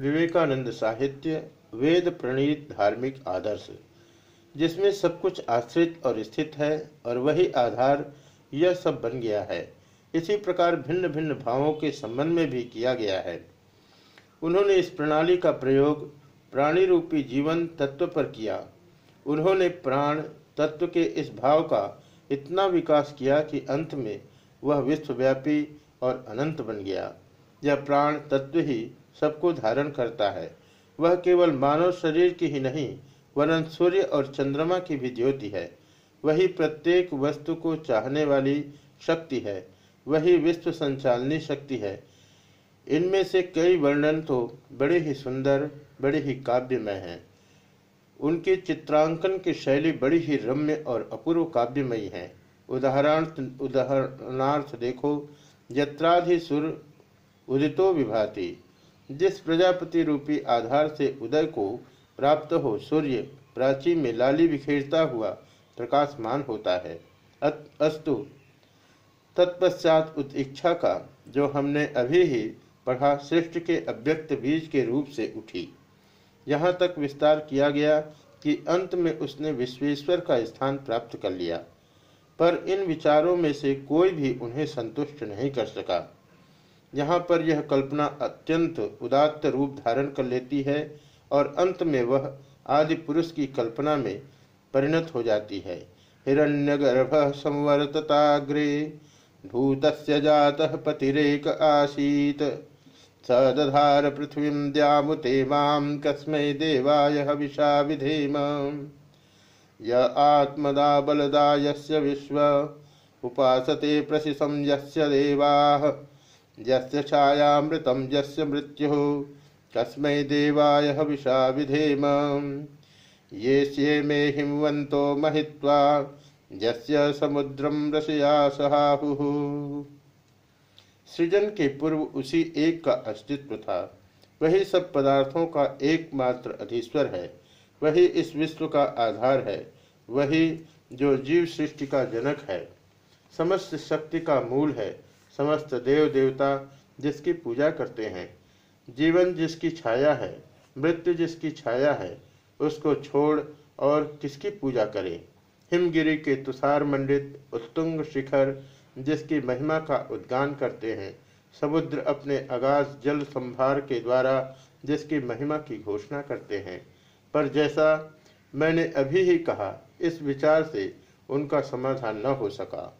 विवेकानंद साहित्य वेद प्रणीत धार्मिक आदर्श, जिसमें सब कुछ आश्रित और स्थित है और वही आधार यह सब बन गया है। इसी प्रकार भिन्न भिन्न भावों के संबंध में भी किया गया है। उन्होंने इस प्रणाली का प्रयोग प्राणी रूपी जीवन तत्व पर किया। उन्होंने प्राण तत्व के इस भाव का इतना विकास किया कि अंत में वह विश्वव्यापी और अनंत बन गया। यह प्राण तत्व ही सबको धारण करता है। वह केवल मानव शरीर की ही नहीं, वरन सूर्य और चंद्रमा की भी ज्योति है। वही प्रत्येक वस्तु को चाहने वाली शक्ति है, वही विश्व संचालनी शक्ति है। इनमें से कई वर्णन तो बड़े ही सुंदर, बड़े ही काव्यमय हैं। उनके चित्रांकन की शैली बड़ी ही रम्य और अपूर्व काव्यमयी है। उदाहरण उदाहरणार्थ देखो, यत्राधिसुर उदितो विभाति। जिस प्रजापति रूपी आधार से उदय को प्राप्त हो सूर्य प्राची में लाली बिखेरता हुआ प्रकाशमान होता है। अस्तु। तत्पश्चात उत्इच्छा का, जो हमने अभी ही पढ़ा सृष्टि के अव्यक्त बीज के रूप से उठी। यहाँ तक विस्तार किया गया कि अंत में उसने विश्वेश्वर का स्थान प्राप्त कर लिया, पर इन विचारों में से कोई भी उन्हें संतुष्ट नहीं कर सका। यहाँ पर यह कल्पना अत्यंत उदात्त रूप धारण कर लेती है और अंत में वह आदि पुरुष की कल्पना में परिणत हो जाती है। हिरण्यगर्भ संवर्तताग्रे भूत जात पतिरेक आसीत। सदधार पृथ्वी द्यामुते माम कस्मै देवाय हविषा विधेम। य आत्मदा बलदा यस्य विश्व। उपासते प्रशिसं यस्य देवाः। यस्य छायामृतं यस्य मृत्युः। कस्मै देवाय हविषा विधेम। ये स्ये मे हिमवन्तो महित्वा, यस्य रसया सृजन के पूर्व उसी एक का अस्तित्व था। वही सब पदार्थों का एकमात्र अधीश्वर है। वही इस विश्व का आधार है। वही जो जीव सृष्टि का जनक है। समस्त शक्ति का मूल है। समस्त देव देवता जिसकी पूजा करते हैं। जीवन जिसकी छाया है, मृत्यु जिसकी छाया है, उसको छोड़ और किसकी पूजा करें? हिमगिरी के तुषार मंडित उत्तुंग शिखर जिसकी महिमा का उद्गान करते हैं, समुद्र अपने आगाज़ जल संभार के द्वारा जिसकी महिमा की घोषणा करते हैं। पर जैसा मैंने अभी ही कहा, इस विचार से उनका समाधान न हो सका।